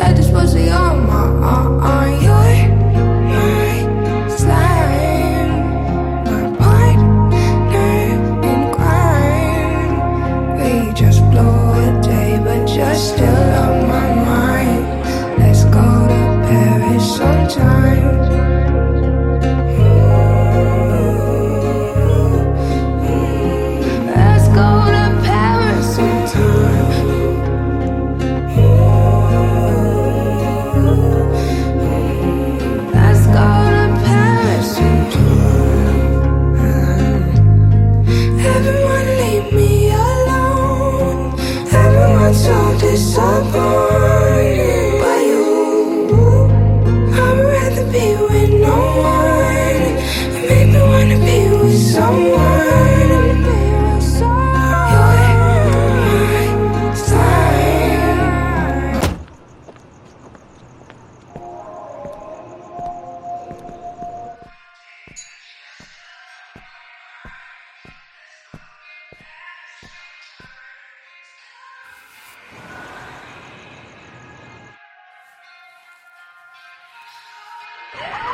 I just was on my. My partner in crime. We just blow a day, but you're still on my mind. Let's go to Paris sometime. by you. I'd rather be with no one. Me wanna be with someone. Yeah!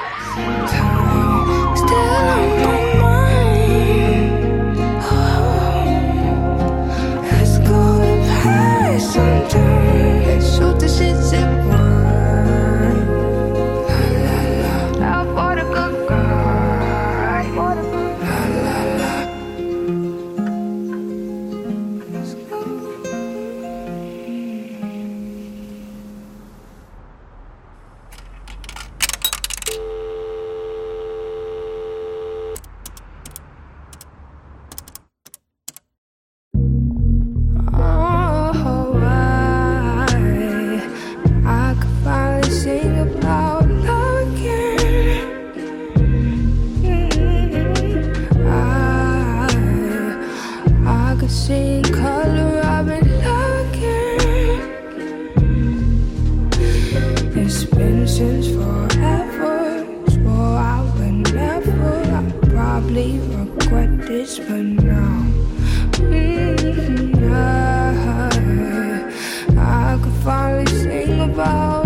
Been since forever. Swore I would never. I probably regret this, but now mm-hmm, I, I could finally sing about.